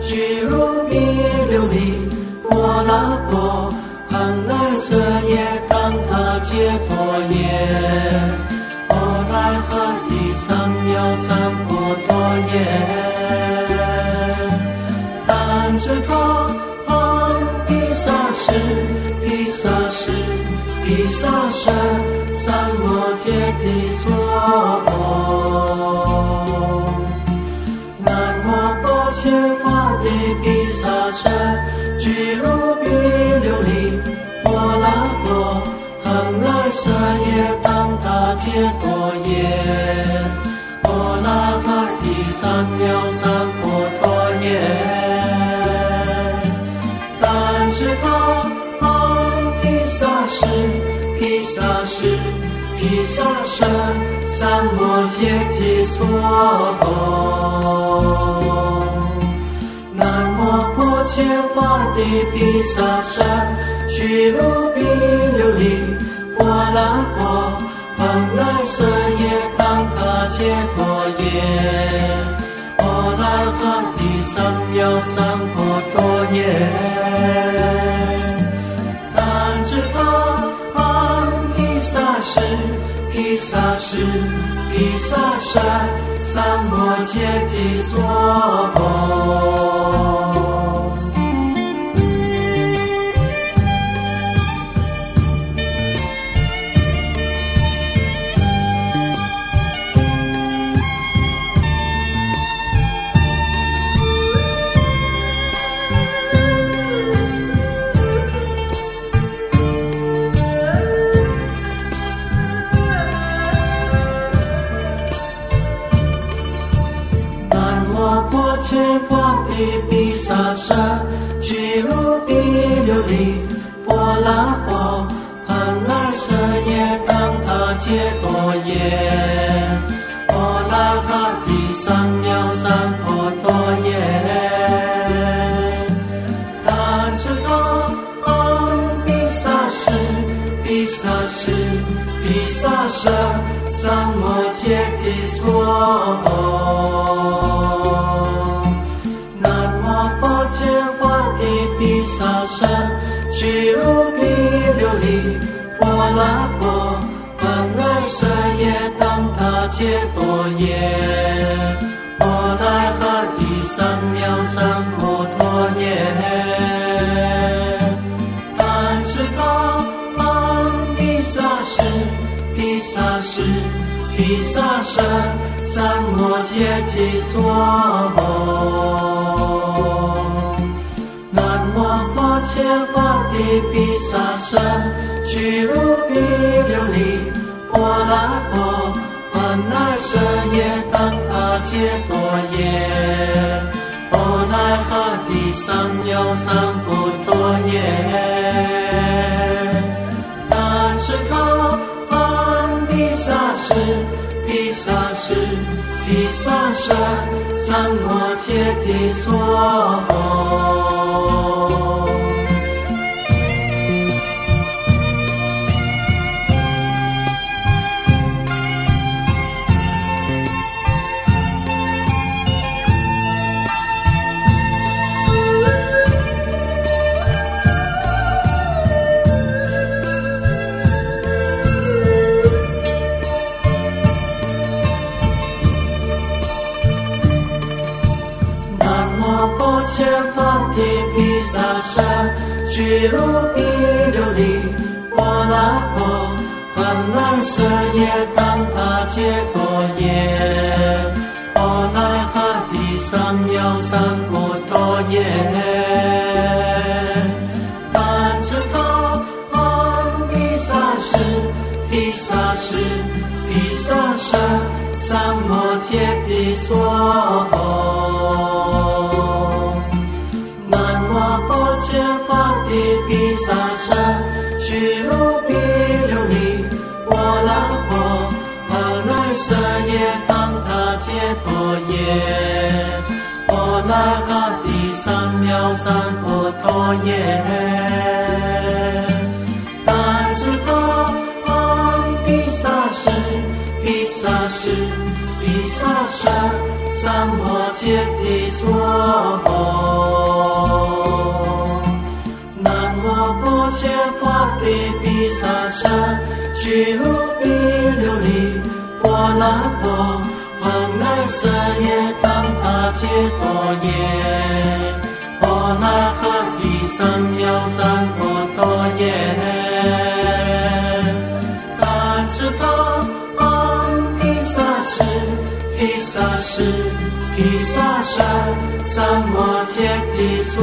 居如比琉璃，波拉波，恒来色耶，当他解脱耶，波来哈提三藐三菩提耶，但知他阿毗沙是毗沙是毗沙是三摩揭谛所。切法地毗沙舍，俱卢比琉璃，波拉波，恒来舍耶，当他解多耶，波拉哈提三藐三佛陀耶，但是他阿毗沙是毗沙是毗沙舍，三摩揭谛所。揭法地毗沙舍，俱卢比琉璃，波拉波，恒来舍耶，当他解脱耶，波拉哈提三藐三菩提耶，但知他阿毗沙是毗沙是毗沙舍，三摩揭谛所。沙舍，俱卢比琉璃，波拉波，恒来舍耶，当他解多耶，波拉哈提三藐三菩提耶，他知道阿毗沙是毗沙是毗沙舍，三摩揭谛所。沙舍，俱卢比琉璃，波拉波，恒来舍耶，当他解多耶，波来哈提三藐三菩陀耶，但知他阿毗沙是毗沙是毗沙舍，三摩揭谛所。揭法地毗沙舍，俱卢比琉璃，波拉波，恒来舍耶，当他解多耶，波来哈提三藐三菩提耶，但是他阿毗沙是毗沙是毗沙舍，三摩揭谛所。俱卢比琉璃，波拉波，恒来舍耶，当他解多耶，波来哈提三藐三菩提耶，但知他阿毗沙是三藐三菩提耶，但知他阿毗沙是，毗沙是，毗萨舍三摩揭提娑诃。南无波切法帝毗萨舍，俱卢比琉璃波拉波，恒来舍耶当他揭多耶，波拉哈提三藐三菩提耶。是他毗萨是毗萨是毗萨舍三摩揭提娑。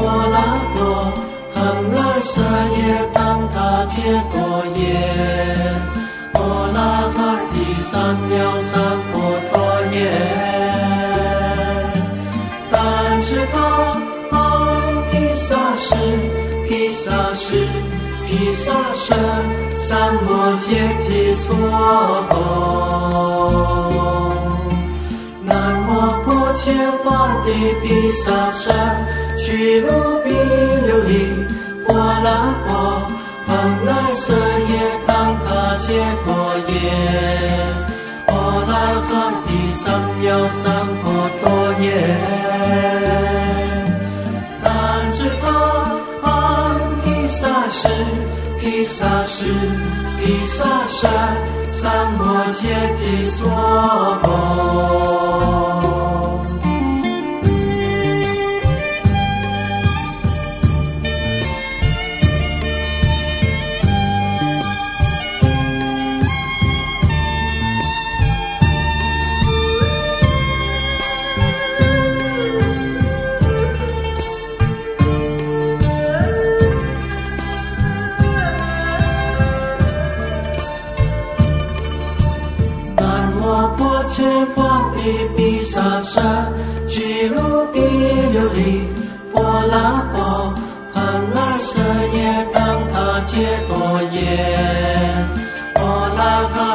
波拉波，恒来舍耶当他揭多耶，波拉哈提三藐三菩提耶，南知他阿毗沙是毗沙是。毗沙舍三摩揭提娑。萨须如彼琉璃，波拉波，恒那色夜，当他揭陀夜，波那和提桑，要桑婆多耶，怛他唵，毗萨逝，毗萨逝，毗萨逝，三摩羯提娑婆。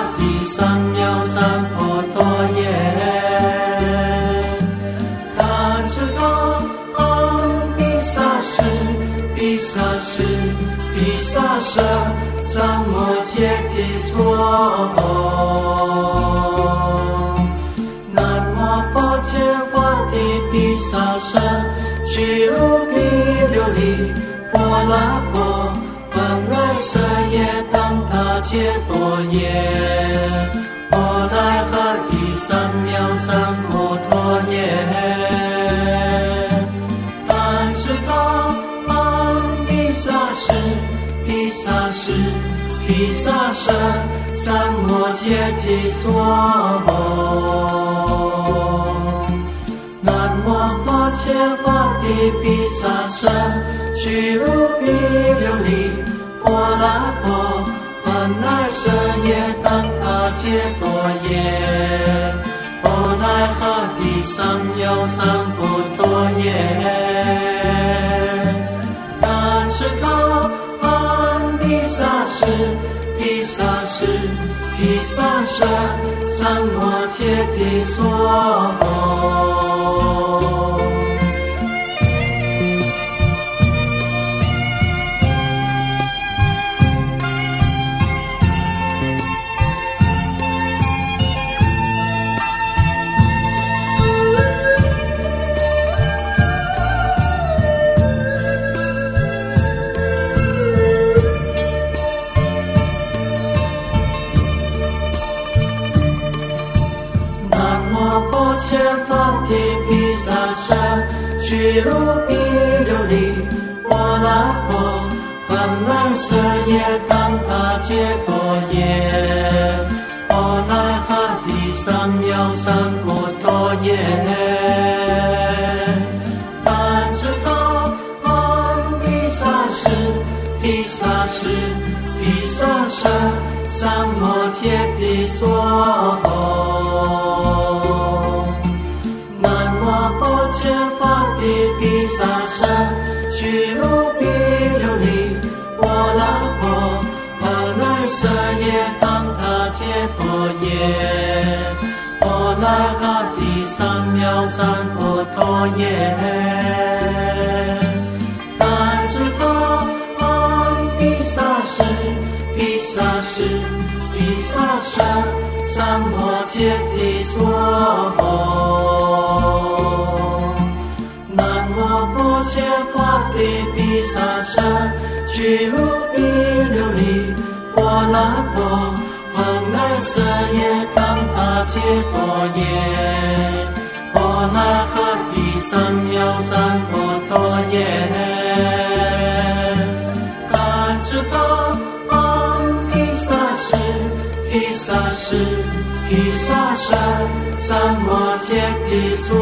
拉哈提三藐三菩提耶，他知他阿毗萨是毗萨是毗萨舍三摩揭提娑。萨舍俱卢比琉璃波拉波，本来舍耶当他揭多耶，波来哈提三藐三菩提耶，但是他阿毗萨是毗萨是毗萨舍三摩揭提娑。揭法帝毗沙舍，俱卢比琉璃波拉波，本来舍耶当他揭多耶，波来哈提三藐三菩提耶，但是他阿弥萨是毗萨是毗萨舍三摩揭提娑。须卢比琉璃，波拉波，般若舍耶当他揭多耶，波那哈提三藐三菩提耶，但知他安毗沙士，毗沙士，毗沙舍，三摩揭谛娑。萨多耶，波那哈提三藐三菩提耶，但知他安毗萨士，毗萨士，毗萨舍，三摩揭谛娑诃。南无不。揭发地毗沙舍，须卢比琉璃，波那波，蓬莱舍耶当他揭多耶，波那哈提三藐三菩提耶，嘎知他安毗萨士，毗萨士，毗萨舍，三摩揭谛娑。